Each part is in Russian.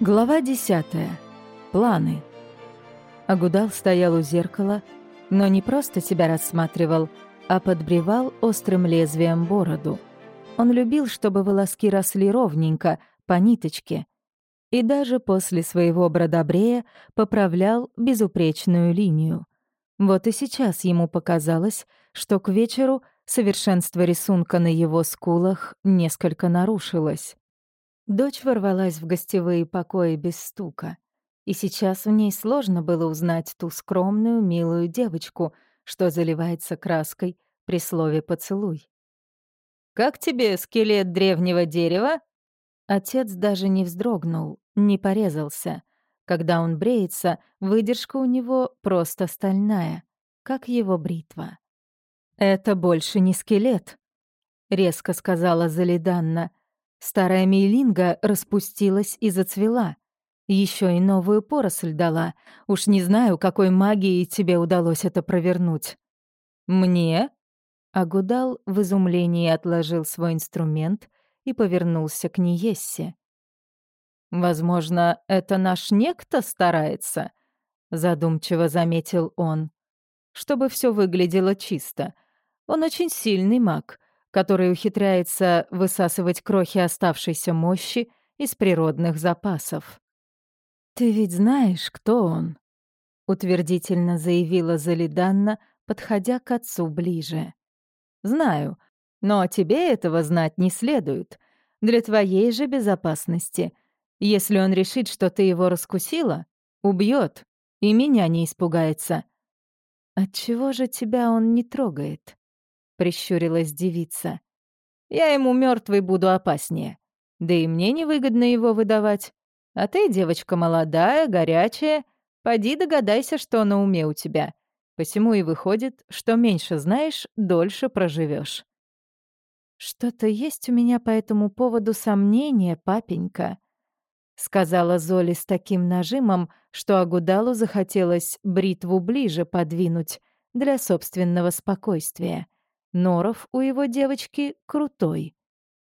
Глава десятая. Планы. Агудал стоял у зеркала, но не просто себя рассматривал, а подбревал острым лезвием бороду. Он любил, чтобы волоски росли ровненько, по ниточке. И даже после своего бродобрея поправлял безупречную линию. Вот и сейчас ему показалось, что к вечеру совершенство рисунка на его скулах несколько нарушилось. Дочь ворвалась в гостевые покои без стука. И сейчас в ней сложно было узнать ту скромную, милую девочку, что заливается краской при слове «поцелуй». «Как тебе скелет древнего дерева?» Отец даже не вздрогнул, не порезался. Когда он бреется, выдержка у него просто стальная, как его бритва. «Это больше не скелет», — резко сказала Залиданна. Старая мейлинга распустилась и зацвела. Еще и новую поросль дала. Уж не знаю, какой магией тебе удалось это провернуть. «Мне?» Агудал в изумлении отложил свой инструмент и повернулся к Ниессе. «Возможно, это наш некто старается?» — задумчиво заметил он. «Чтобы все выглядело чисто. Он очень сильный маг, который ухитряется высасывать крохи оставшейся мощи из природных запасов. «Ты ведь знаешь, кто он?» — утвердительно заявила Залиданна, подходя к отцу ближе. «Знаю, но тебе этого знать не следует. Для твоей же безопасности. Если он решит, что ты его раскусила, убьет и меня не испугается». «Отчего же тебя он не трогает?» Прищурилась девица. Я ему мертвый буду опаснее. Да и мне невыгодно его выдавать. А ты, девочка молодая, горячая, поди догадайся, что на уме у тебя. Посему и выходит, что меньше знаешь, дольше проживешь. Что-то есть у меня по этому поводу сомнения, папенька, сказала Золи с таким нажимом, что Агудалу захотелось бритву ближе подвинуть для собственного спокойствия. Норов у его девочки крутой.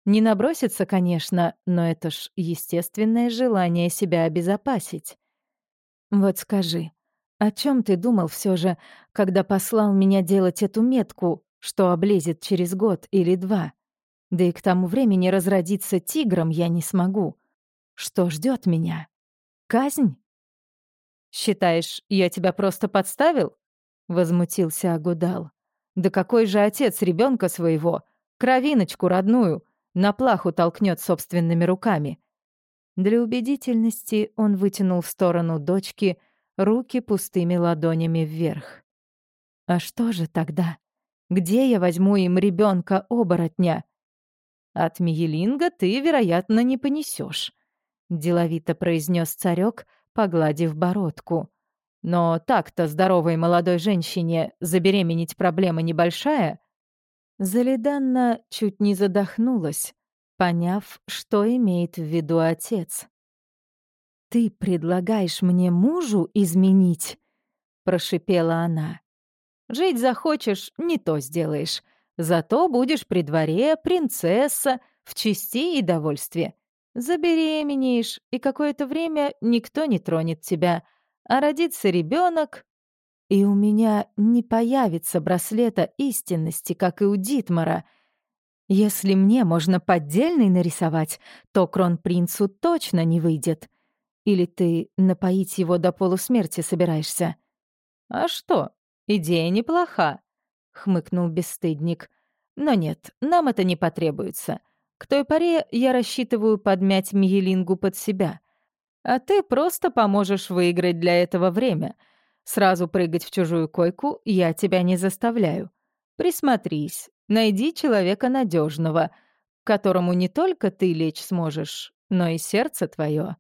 Не набросится, конечно, но это ж естественное желание себя обезопасить. Вот скажи, о чем ты думал все же, когда послал меня делать эту метку, что облезет через год или два? Да и к тому времени разродиться тигром я не смогу. Что ждет меня? Казнь? Считаешь, я тебя просто подставил? Возмутился Агудал. Да какой же отец ребенка своего, кровиночку родную, на плаху толкнет собственными руками? Для убедительности он вытянул в сторону дочки руки пустыми ладонями вверх. А что же тогда? Где я возьму им ребенка оборотня? От Миелинга ты, вероятно, не понесешь, деловито произнес царек, погладив бородку. Но так-то здоровой молодой женщине забеременеть проблема небольшая. Залиданна чуть не задохнулась, поняв, что имеет в виду отец. «Ты предлагаешь мне мужу изменить?» — прошипела она. «Жить захочешь, не то сделаешь. Зато будешь при дворе принцесса, в чести и довольстве. Забеременеешь, и какое-то время никто не тронет тебя, а родится ребенок, и у меня не появится браслета истинности, как и у Дитмара. Если мне можно поддельный нарисовать, то кронпринцу точно не выйдет. Или ты напоить его до полусмерти собираешься? А что, идея неплоха, хмыкнул бесстыдник. Но нет, нам это не потребуется. К той поре я рассчитываю подмять Миелингу под себя. А ты просто поможешь выиграть для этого время. Сразу прыгать в чужую койку я тебя не заставляю. Присмотрись, найди человека надежного, которому не только ты лечь сможешь, но и сердце твое.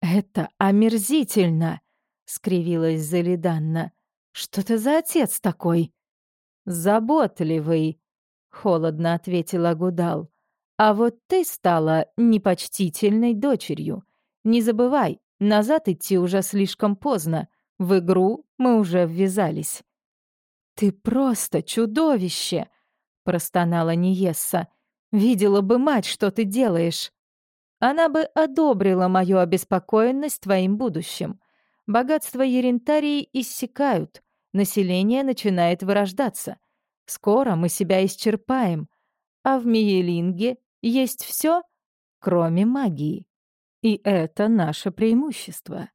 «Это омерзительно!» — скривилась Залиданна. «Что ты за отец такой?» «Заботливый», — холодно ответила Гудал. «А вот ты стала непочтительной дочерью. Не забывай, назад идти уже слишком поздно. В игру мы уже ввязались». «Ты просто чудовище!» — простонала Ниесса. «Видела бы мать, что ты делаешь!» она бы одобрила мою обеспокоенность твоим будущим. Богатства Ерентарии иссякают, население начинает вырождаться. Скоро мы себя исчерпаем, а в Миелинге есть все, кроме магии. И это наше преимущество.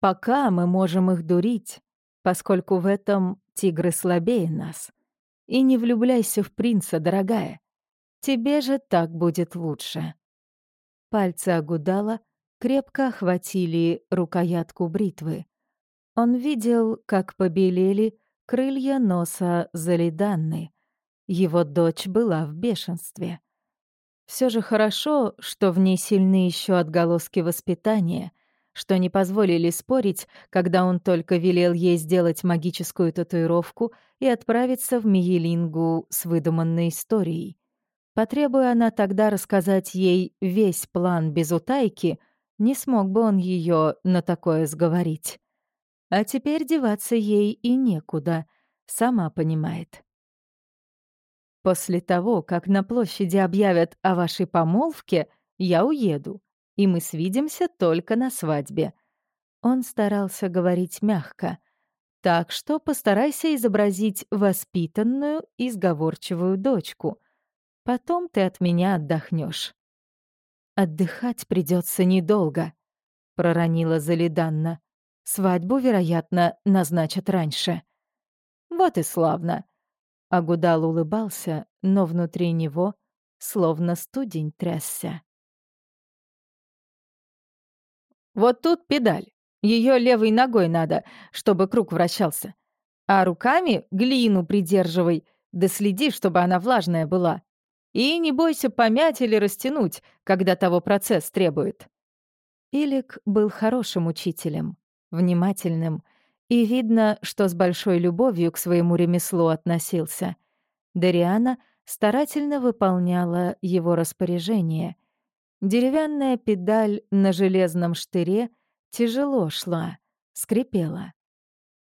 Пока мы можем их дурить, поскольку в этом тигры слабее нас. И не влюбляйся в принца, дорогая. Тебе же так будет лучше. Пальцы Агудала крепко охватили рукоятку бритвы. Он видел, как побелели крылья носа Залиданны. Его дочь была в бешенстве. Все же хорошо, что в ней сильны еще отголоски воспитания, что не позволили спорить, когда он только велел ей сделать магическую татуировку и отправиться в Миелингу с выдуманной историей. Потребуя она тогда рассказать ей весь план без утайки, не смог бы он ее на такое сговорить. А теперь деваться ей и некуда, сама понимает. После того, как на площади объявят о вашей помолвке, я уеду, и мы свидимся только на свадьбе». Он старался говорить мягко, так что постарайся изобразить воспитанную и сговорчивую дочку. Потом ты от меня отдохнешь. «Отдыхать придется недолго», — проронила Залиданна. «Свадьбу, вероятно, назначат раньше». «Вот и славно. Агудал улыбался, но внутри него словно студень трясся. «Вот тут педаль. Ее левой ногой надо, чтобы круг вращался. А руками глину придерживай, да следи, чтобы она влажная была. И не бойся помять или растянуть, когда того процесс требует». Илик был хорошим учителем, внимательным, и видно, что с большой любовью к своему ремеслу относился. Дариана старательно выполняла его распоряжение. Деревянная педаль на железном штыре тяжело шла, скрипела.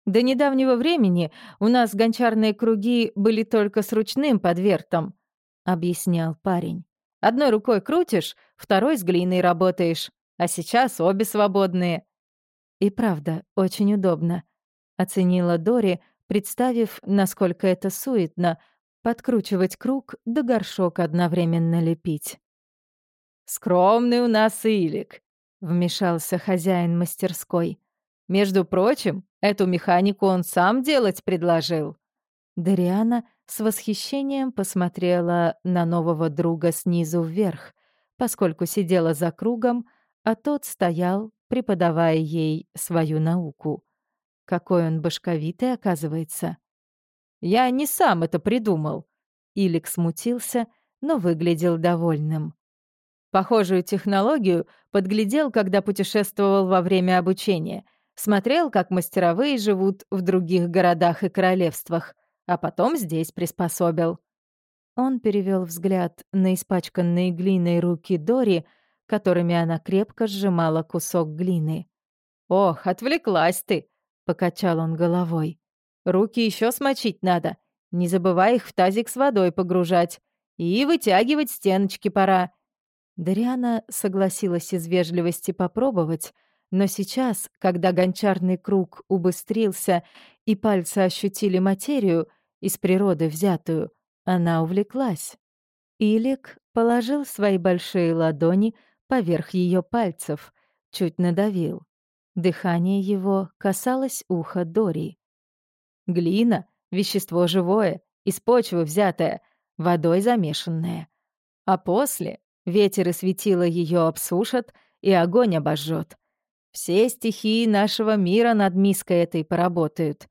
До недавнего времени у нас гончарные круги были только с ручным подвертом, объяснял парень. Одной рукой крутишь, второй с глиной работаешь, а сейчас обе свободные. И правда, очень удобно, оценила Дори, представив, насколько это суетно подкручивать круг да горшок одновременно лепить. «Скромный у нас Илик», — вмешался хозяин мастерской. «Между прочим, эту механику он сам делать предложил». Дариана с восхищением посмотрела на нового друга снизу вверх, поскольку сидела за кругом, а тот стоял, преподавая ей свою науку. Какой он башковитый, оказывается. «Я не сам это придумал», — Илик смутился, но выглядел довольным. Похожую технологию подглядел, когда путешествовал во время обучения. Смотрел, как мастеровые живут в других городах и королевствах, а потом здесь приспособил. Он перевел взгляд на испачканные глиной руки Дори, которыми она крепко сжимала кусок глины. «Ох, отвлеклась ты!» — покачал он головой. «Руки еще смочить надо. Не забывай их в тазик с водой погружать. И вытягивать стеночки пора». Дариана согласилась из вежливости попробовать, но сейчас, когда гончарный круг убыстрился и пальцы ощутили материю, из природы взятую, она увлеклась. Илик положил свои большие ладони поверх ее пальцев, чуть надавил. Дыхание его касалось уха Дори. Глина — вещество живое, из почвы взятое, водой замешанное. А после ветер и светило ее обсушат, и огонь обожжет. Все стихии нашего мира над миской этой поработают.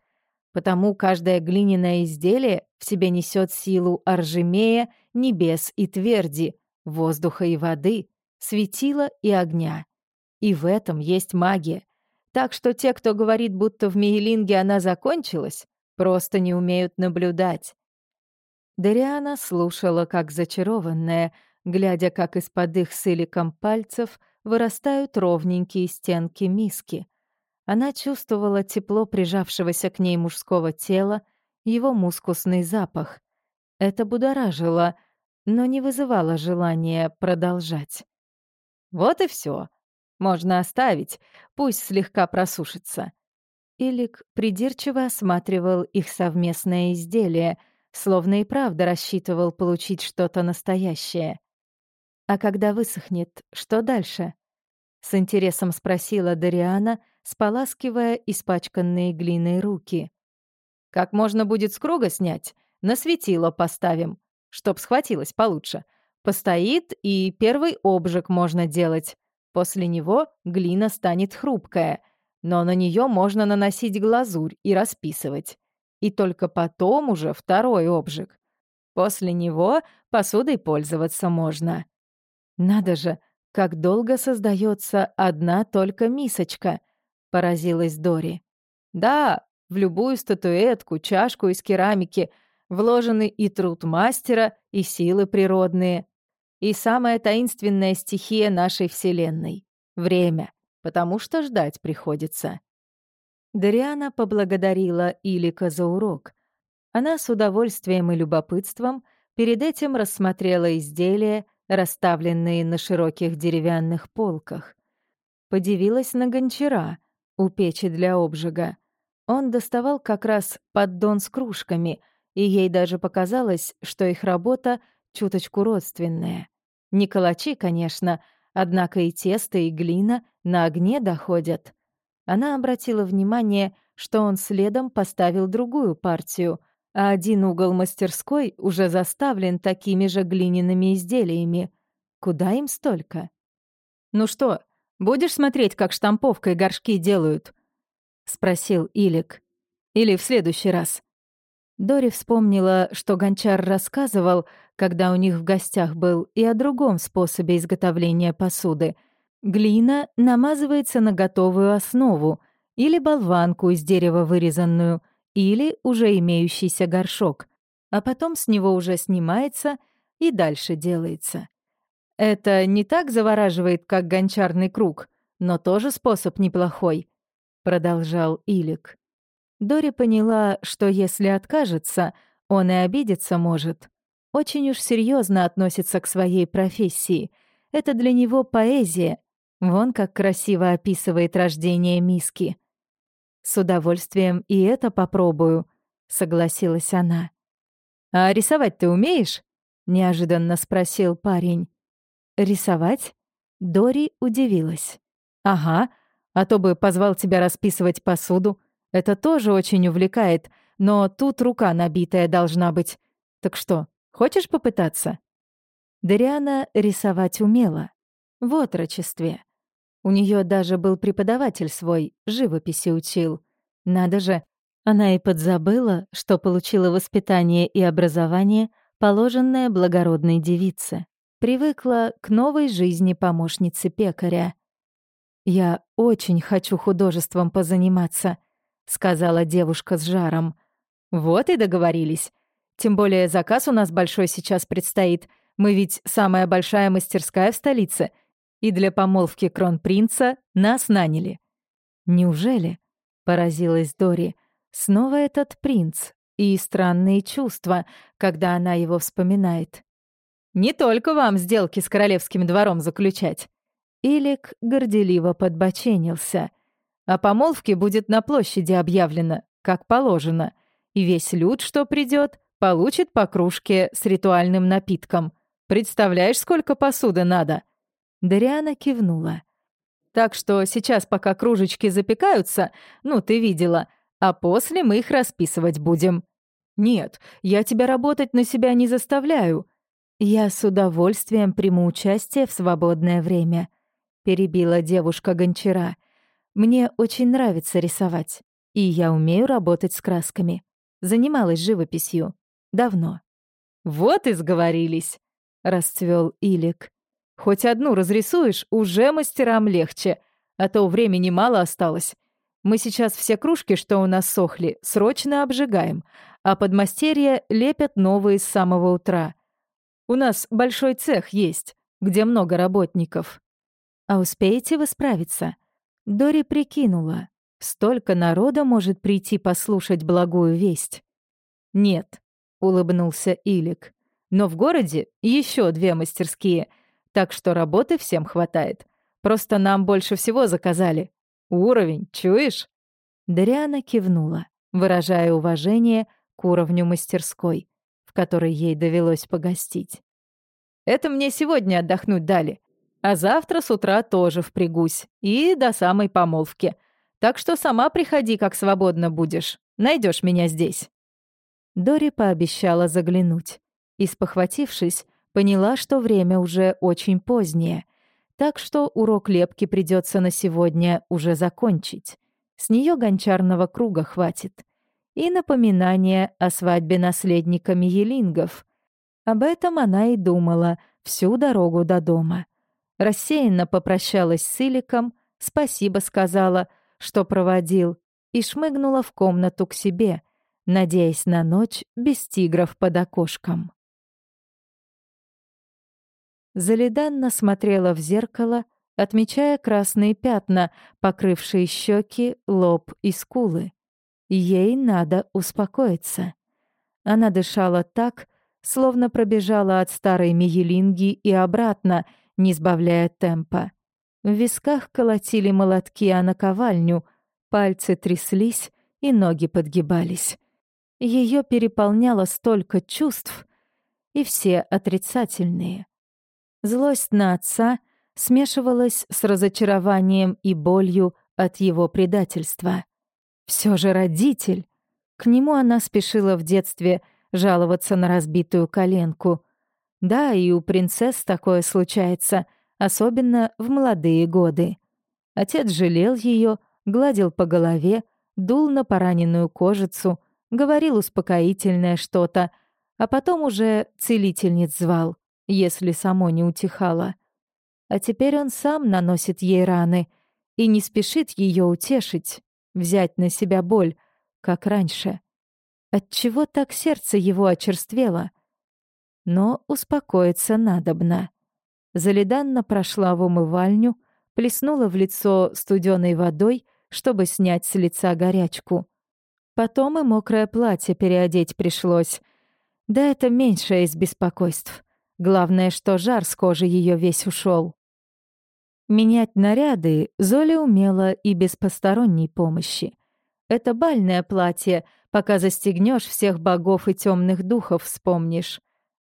Потому каждое глиняное изделие в себе несет силу Аржемея, небес и тверди, воздуха и воды, светила и огня. И в этом есть магия. Так что те, кто говорит, будто в Мейлинге она закончилась, просто не умеют наблюдать. Дариана слушала, как зачарованная, глядя, как из-под их с Иликом пальцев вырастают ровненькие стенки миски. Она чувствовала тепло прижавшегося к ней мужского тела, его мускусный запах. Это будоражило, но не вызывало желания продолжать. Вот и все. Можно оставить, пусть слегка просушится. Илик придирчиво осматривал их совместное изделие, словно и правда рассчитывал получить что-то настоящее. «А когда высохнет, что дальше?» — с интересом спросила Дариана, споласкивая испачканные глиной руки. «Как можно будет с круга снять? На светило поставим, чтоб схватилось получше. Постоит, и первый обжиг можно делать. После него глина станет хрупкая, но на нее можно наносить глазурь и расписывать. И только потом уже второй обжиг. После него посудой пользоваться можно. Надо же, как долго создается одна только мисочка, поразилась Дори. Да, в любую статуэтку, чашку из керамики вложены и труд мастера, и силы природные, и самая таинственная стихия нашей Вселенной — время, потому что ждать приходится. Дариана поблагодарила Илика за урок. Она с удовольствием и любопытством перед этим рассмотрела изделия, расставленные на широких деревянных полках. Подивилась на гончара у печи для обжига. Он доставал как раз поддон с кружками, и ей даже показалось, что их работа чуточку родственная. Не калачи, конечно, однако и тесто, и глина на огне доходят. Она обратила внимание, что он следом поставил другую партию, а один угол мастерской уже заставлен такими же глиняными изделиями. Куда им столько? «Ну что, будешь смотреть, как штамповкой горшки делают?» — спросил Илик. «Или в следующий раз?» Дори вспомнила, что Гончар рассказывал, когда у них в гостях был, и о другом способе изготовления посуды. Глина намазывается на готовую основу, или болванку из дерева вырезанную, или уже имеющийся горшок, а потом с него уже снимается и дальше делается. Это не так завораживает, как гончарный круг, но тоже способ неплохой, продолжал Илик. Дори поняла, что если откажется, он и обидеться может. Очень уж серьезно относится к своей профессии. Это для него поэзия. Вон как красиво описывает рождение миски. «С удовольствием и это попробую», — согласилась она. «А рисовать ты умеешь?» — неожиданно спросил парень. «Рисовать?» Дори удивилась. «Ага, а то бы позвал тебя расписывать посуду. Это тоже очень увлекает, но тут рука набитая должна быть. Так что, хочешь попытаться?» Дариана рисовать умела. В отрочестве. У нее даже был преподаватель свой, живописи учил. Надо же, она и подзабыла, что получила воспитание и образование, положенное благородной девице. Привыкла к новой жизни помощницы пекаря. «Я очень хочу художеством позаниматься», сказала девушка с жаром. Вот и договорились. Тем более заказ у нас большой сейчас предстоит. Мы ведь самая большая мастерская в столице. И для помолвки кронпринца нас наняли. Неужели? Поразилась Дори. Снова этот принц и странные чувства, когда она его вспоминает. Не только вам сделки с королевским двором заключать. Илик горделиво подбоченился — о помолвке будет на площади объявлено, как положено, и весь люд, что придет, получит по кружке с ритуальным напитком. Представляешь, сколько посуды надо?» Дариана кивнула. «Так что сейчас, пока кружечки запекаются, ну, ты видела, а после мы их расписывать будем». «Нет, я тебя работать на себя не заставляю». «Я с удовольствием приму участие в свободное время», — перебила девушка Гончара. Мне очень нравится рисовать, и я умею работать с красками. Занималась живописью. Давно. «Вот и сговорились», — расцвел Илик. «Хоть одну разрисуешь, уже мастерам легче, а то времени мало осталось. Мы сейчас все кружки, что у нас сохли, срочно обжигаем, а подмастерья лепят новые с самого утра. У нас большой цех есть, где много работников. А успеете вы справиться?» Дори прикинула, столько народа может прийти послушать благую весть. «Нет», — улыбнулся Илик, — «но в городе еще две мастерские. так что работы всем хватает. Просто нам больше всего заказали. Уровень, чуешь?» Дариана кивнула, выражая уважение к уровню мастерской, в которой ей довелось погостить. «Это мне сегодня отдохнуть дали, а завтра с утра тоже впрягусь, и до самой помолвки. Так что сама приходи, как свободно будешь. Найдешь меня здесь». Дори пообещала заглянуть. И, спохватившись, поняла, что время уже очень позднее, так что урок лепки придется на сегодня уже закончить. С нее гончарного круга хватит. И напоминание о свадьбе наследника Миелингов. Об этом она и думала всю дорогу до дома. Рассеянно попрощалась с Иликом, спасибо сказала, что проводил, и шмыгнула в комнату к себе, надеясь на ночь без тигров под окошком. Залиданна смотрела в зеркало, отмечая красные пятна, покрывшие щеки, лоб и скулы. Ей надо успокоиться. Она дышала так, словно пробежала от старой Миелинги и обратно, не сбавляя темпа. В висках колотили молотки о наковальню, пальцы тряслись и ноги подгибались. Ее переполняло столько чувств, и все отрицательные. Злость на отца смешивалась с разочарованием и болью от его предательства. Все же родитель. К нему она спешила в детстве жаловаться на разбитую коленку. Да, и у принцесс такое случается, особенно в молодые годы. Отец жалел ее, гладил по голове, дул на пораненную кожицу, говорил успокоительное что-то, а потом уже целительниц звал если само не утихало. А теперь он сам наносит ей раны и не спешит ее утешить, взять на себя боль, как раньше. Отчего так сердце его очерствело? Но успокоиться надобно. Залиданна прошла в умывальню, плеснула в лицо студеной водой, чтобы снять с лица горячку. Потом и мокрое платье переодеть пришлось. Да это меньшее из беспокойств. Главное, что жар с кожи ее весь ушел. Менять наряды Золя умела и без посторонней помощи. Это бальное платье, пока застегнешь всех богов и темных духов вспомнишь.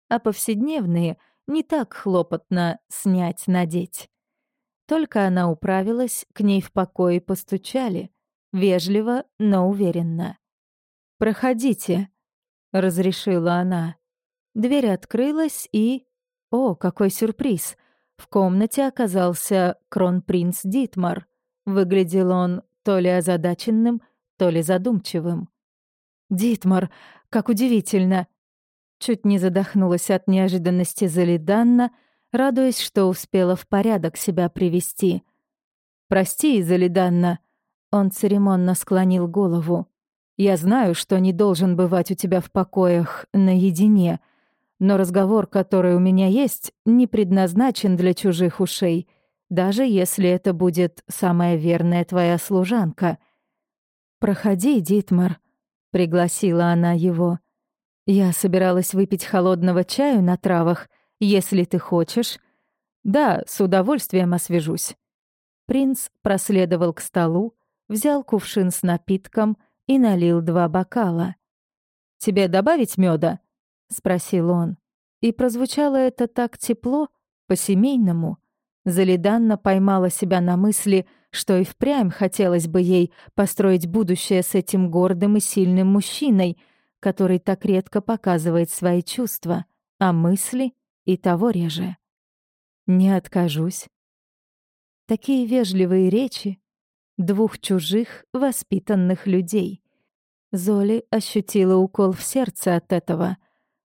А повседневные не так хлопотно снять-надеть. Только она управилась, к ней в покое постучали. Вежливо, но уверенно. «Проходите», — разрешила она. Дверь открылась, и... О, какой сюрприз! В комнате оказался кронпринц Дитмар. Выглядел он то ли озадаченным, то ли задумчивым. «Дитмар, как удивительно!» Чуть не задохнулась от неожиданности Залиданна, радуясь, что успела в порядок себя привести. «Прости, Залиданна», — он церемонно склонил голову. «Я знаю, что не должен бывать у тебя в покоях наедине, но разговор, который у меня есть, не предназначен для чужих ушей, даже если это будет самая верная твоя служанка. «Проходи, Дитмар», — пригласила она его. «Я собиралась выпить холодного чаю на травах, если ты хочешь». «Да, с удовольствием освежусь». Принц проследовал к столу, взял кувшин с напитком и налил два бокала. «Тебе добавить меда? — спросил он. И прозвучало это так тепло, по-семейному. Залиданна поймала себя на мысли, что и впрямь хотелось бы ей построить будущее с этим гордым и сильным мужчиной, который так редко показывает свои чувства, а мысли и того реже. Не откажусь. Такие вежливые речи двух чужих, воспитанных людей. Золи ощутила укол в сердце от этого —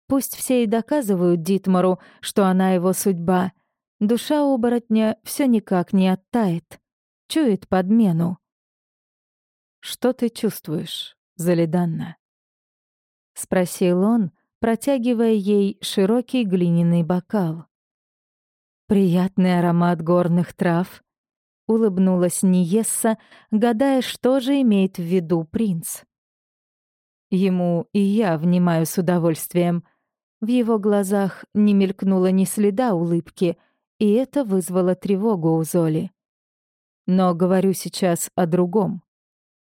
Пусть все и доказывают Дитмару, что она его судьба. Душа оборотня все никак не оттает. Чует подмену. «Что ты чувствуешь, Залиданна?» — спросил он, протягивая ей широкий глиняный бокал. «Приятный аромат горных трав», — улыбнулась Ниесса, гадая, что же имеет в виду принц. «Ему и я внимаю с удовольствием», — в его глазах не мелькнуло ни следа улыбки, и это вызвало тревогу у Золи. Но говорю сейчас о другом.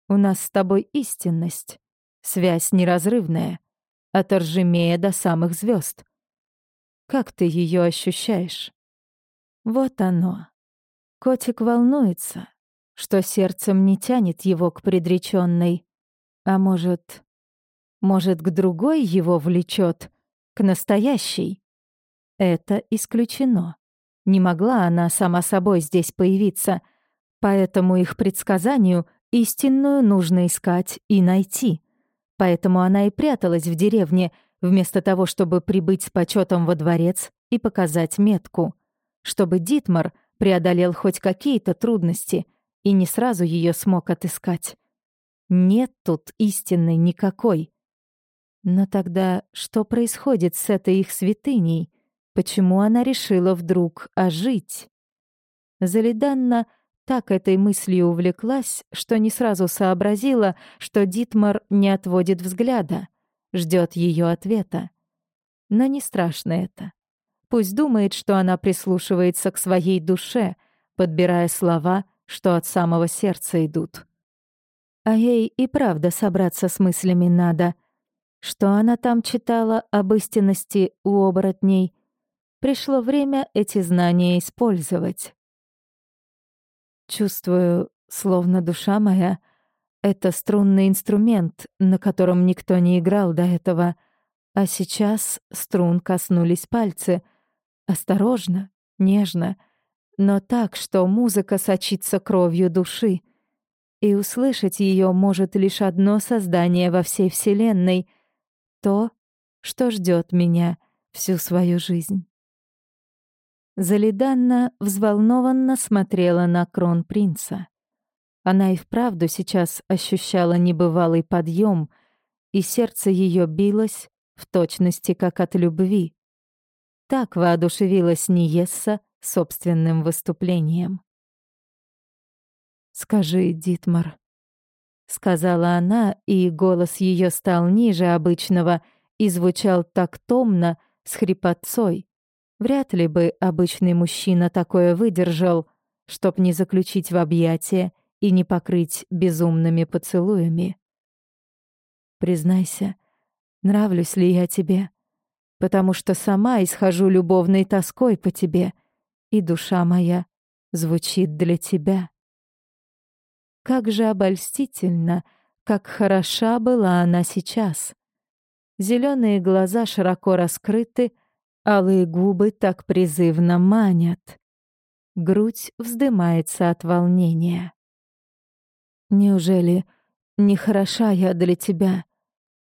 У нас с тобой истинность, связь неразрывная, от Аржемея до самых звезд. Как ты ее ощущаешь? Вот оно. Котик волнуется, что сердцем не тянет его к предреченной, а может, может, к другой его влечет, к настоящей. Это исключено. Не могла она сама собой здесь появиться, поэтому их предсказанию истинную нужно искать и найти. Поэтому она и пряталась в деревне, вместо того, чтобы прибыть с почетом во дворец и показать метку. Чтобы Дитмар преодолел хоть какие-то трудности и не сразу ее смог отыскать. Нет тут истины никакой. Но тогда что происходит с этой их святыней? Почему она решила вдруг ожить? Залиданна так этой мыслью увлеклась, что не сразу сообразила, что Дитмар не отводит взгляда, ждет ее ответа. Но не страшно это. Пусть думает, что она прислушивается к своей душе, подбирая слова, что от самого сердца идут. А ей и правда собраться с мыслями надо. Что она там читала об истинности у оборотней? Пришло время эти знания использовать. Чувствую, словно душа моя — это струнный инструмент, на котором никто не играл до этого, а сейчас струн коснулись пальцы — Осторожно, нежно, но так, что музыка сочится кровью души. И услышать ее может лишь одно создание во всей Вселенной — то, что ждет меня всю свою жизнь. Залиданна взволнованно смотрела на кронпринца. Она и вправду сейчас ощущала небывалый подъем, и сердце ее билось в точности как от любви. Так воодушевилась Ниесса собственным выступлением. «Скажи, Дитмар», — сказала она, и голос ее стал ниже обычного и звучал так томно, с хрипотцой. Вряд ли бы обычный мужчина такое выдержал, чтоб не заключить в объятия и не покрыть безумными поцелуями. «Признайся, нравлюсь ли я тебе?» потому что сама исхожу любовной тоской по тебе, и душа моя звучит для тебя. Как же обольстительно, как хороша была она сейчас. Зеленые глаза широко раскрыты, алые губы так призывно манят. Грудь вздымается от волнения. Неужели не хороша я для тебя?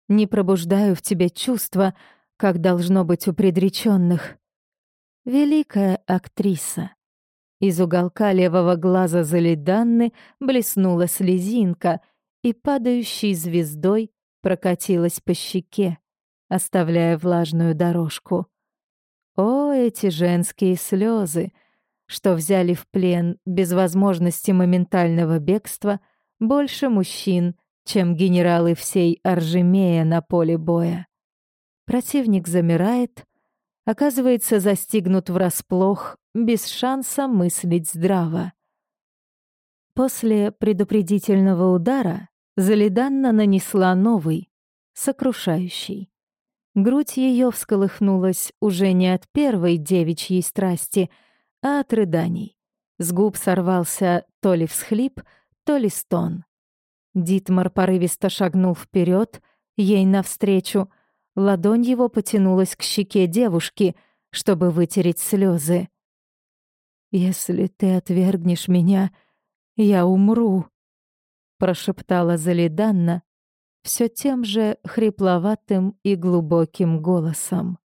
Не пробуждаю в тебе чувства, как должно быть у предреченных. Великая актриса. Из уголка левого глаза Залиданны блеснула слезинка и падающей звездой прокатилась по щеке, оставляя влажную дорожку. О, эти женские слезы, что взяли в плен без возможности моментального бегства больше мужчин, чем генералы всей Аржемея на поле боя. Противник замирает, оказывается застигнут врасплох, без шанса мыслить здраво. После предупредительного удара Залиданна нанесла новый, сокрушающий. Грудь ее всколыхнулась уже не от первой девичьей страсти, а от рыданий. С губ сорвался то ли всхлип, то ли стон. Дитмар порывисто шагнул вперед, ей навстречу — Ладонь его потянулась к щеке девушки, чтобы вытереть слезы. «Если ты отвергнешь меня, я умру», — прошептала Залиданна все тем же хрипловатым и глубоким голосом.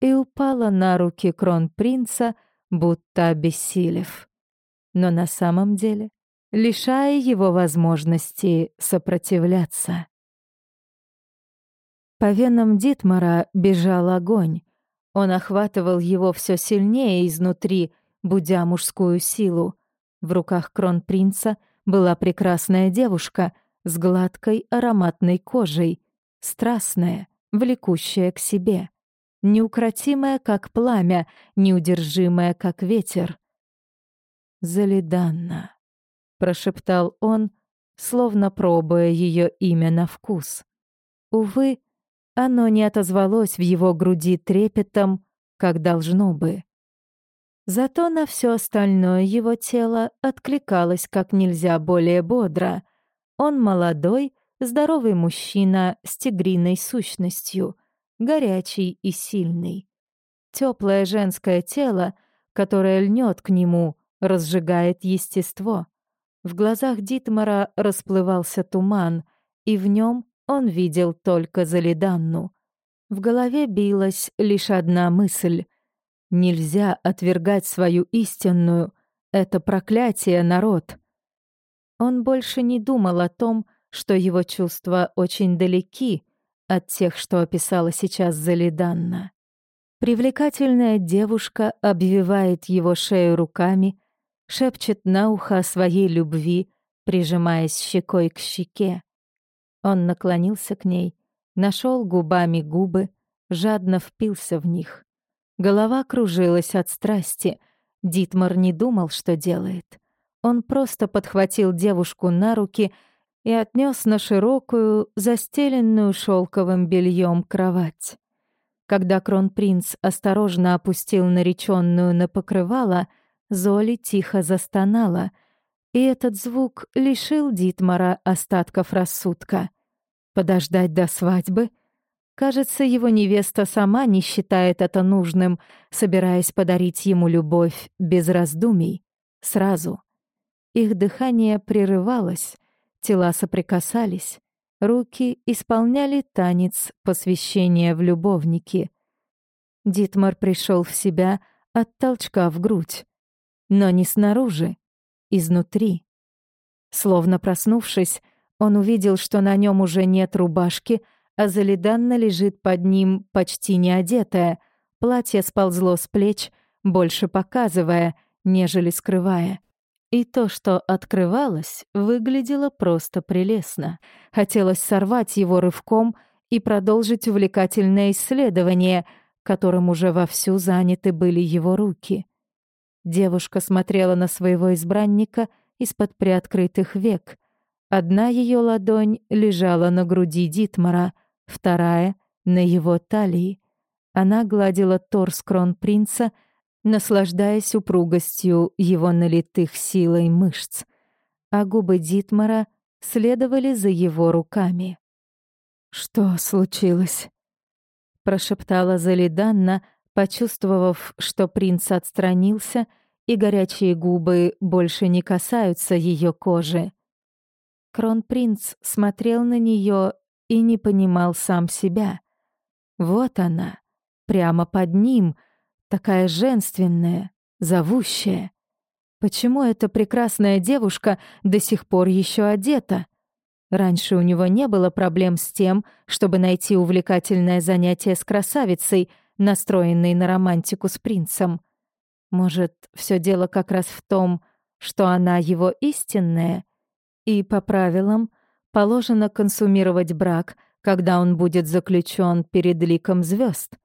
И упала на руки кронпринца, будто обессилев. Но на самом деле лишая его возможности сопротивляться. По венам Дитмара бежал огонь. Он охватывал его все сильнее изнутри, будя мужскую силу. В руках кронпринца была прекрасная девушка с гладкой ароматной кожей, страстная, влекущая к себе. неукротимая, как пламя, неудержимая, как ветер. «Залиданна», — прошептал он, словно пробуя ее имя на вкус. Увы, оно не отозвалось в его груди трепетом, как должно бы. Зато на все остальное его тело откликалось как нельзя более бодро. Он молодой, здоровый мужчина с тигриной сущностью, горячий и сильный. Теплое женское тело, которое льнет к нему, разжигает естество. В глазах Дитмара расплывался туман, и в нем он видел только Залиданну. В голове билась лишь одна мысль. Нельзя отвергать свою истинную. Это проклятие, народ. Он больше не думал о том, что его чувства очень далеки от тех, что описала сейчас Залиданна. Привлекательная девушка обвивает его шею руками, шепчет на ухо о своей любви, прижимаясь щекой к щеке. Он наклонился к ней, нашел губами губы, жадно впился в них. Голова кружилась от страсти. Дитмар не думал, что делает. Он просто подхватил девушку на руки и отнес на широкую, застеленную шелковым бельем кровать. Когда кронпринц осторожно опустил нареченную на покрывало — Золи тихо застонала, и этот звук лишил Дитмара остатков рассудка. Подождать до свадьбы? Кажется, его невеста сама не считает это нужным, собираясь подарить ему любовь без раздумий, сразу. Их дыхание прерывалось, тела соприкасались, руки исполняли танец посвящения в любовники. Дитмар пришел в себя от толчка в грудь но не снаружи, изнутри. Словно проснувшись, он увидел, что на нем уже нет рубашки, а Залиданна лежит под ним почти не одетая. Платье сползло с плеч, больше показывая, нежели скрывая. И то, что открывалось, выглядело просто прелестно. Хотелось сорвать его рывком и продолжить увлекательное исследование, которым уже вовсю заняты были его руки. Девушка смотрела на своего избранника из-под приоткрытых век. Одна ее ладонь лежала на груди Дитмара, вторая — на его талии. Она гладила торс кронпринца, наслаждаясь упругостью его налитых силой мышц, а губы Дитмара следовали за его руками. «Что случилось?» — прошептала Залиданна, Почувствовав, что принц отстранился, и горячие губы больше не касаются ее кожи. Кронпринц смотрел на нее и не понимал сам себя. Вот она, прямо под ним, такая женственная, зовущая. Почему эта прекрасная девушка до сих пор еще одета? Раньше у него не было проблем с тем, чтобы найти увлекательное занятие с красавицей — настроенный на романтику с принцем. Может, все дело как раз в том, что она его истинная, и по правилам положено консумировать брак, когда он будет заключен перед ликом звезд.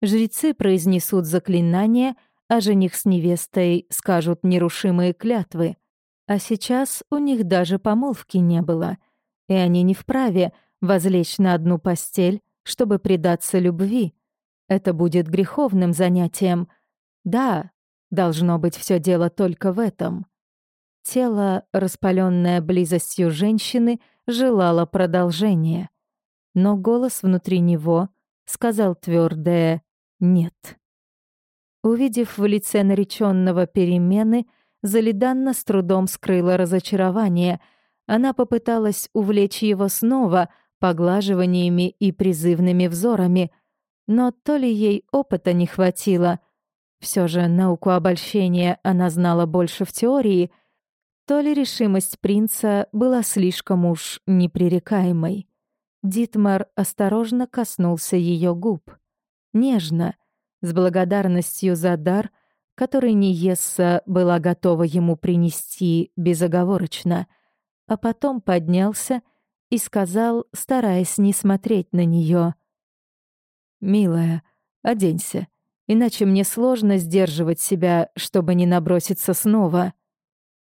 Жрецы произнесут заклинание, а жених с невестой скажут нерушимые клятвы. А сейчас у них даже помолвки не было, и они не вправе возлечь на одну постель, чтобы предаться любви. Это будет греховным занятием. Да, должно быть все дело только в этом. Тело, распаленное близостью женщины, желало продолжения. Но голос внутри него сказал твердое «нет». Увидев в лице нареченного перемены, Залиданна с трудом скрыла разочарование. Она попыталась увлечь его снова поглаживаниями и призывными взорами, но то ли ей опыта не хватило, все же науку обольщения она знала больше в теории, то ли решимость принца была слишком уж непререкаемой. Дитмар осторожно коснулся ее губ. Нежно, с благодарностью за дар, который Ниесса была готова ему принести безоговорочно, а потом поднялся и сказал, стараясь не смотреть на нее — «Милая, Оденься, иначе мне сложно сдерживать себя, чтобы не наброситься снова.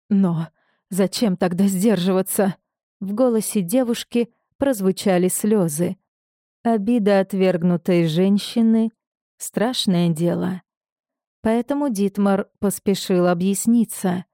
Но зачем тогда сдерживаться? В голосе девушки прозвучали слезы. Обида отвергнутой женщины — страшное дело. Поэтому Дитмар поспешил объясниться.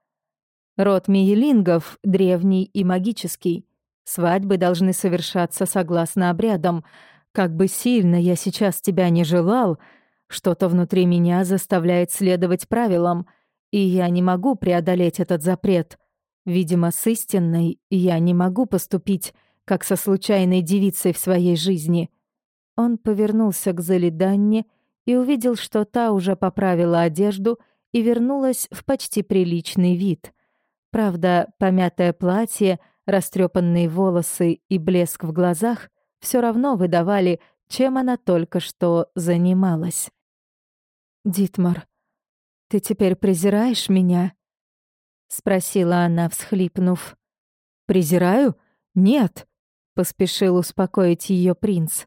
Род Миелингов древний и магический. Свадьбы должны совершаться согласно обрядам. Как бы сильно я сейчас тебя не желал, что-то внутри меня заставляет следовать правилам, и я не могу преодолеть этот запрет. Видимо, с истинной я не могу поступить, как со случайной девицей в своей жизни. Он повернулся к Залиданне и увидел, что та уже поправила одежду и вернулась в почти приличный вид. Правда, помятое платье, растрепанные волосы и блеск в глазах все равно выдавали, чем она только что занималась. «Дитмар, ты теперь презираешь меня?» — спросила она, всхлипнув. «Презираю? Нет!» — поспешил успокоить ее принц.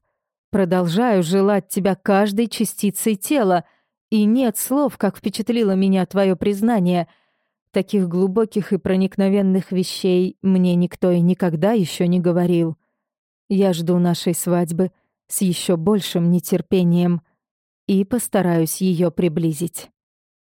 Продолжаю желать тебя каждой частицей тела, и нет слов, как впечатлило меня твое признание. Таких глубоких и проникновенных вещей мне никто и никогда еще не говорил. Я жду нашей свадьбы с еще большим нетерпением и постараюсь ее приблизить.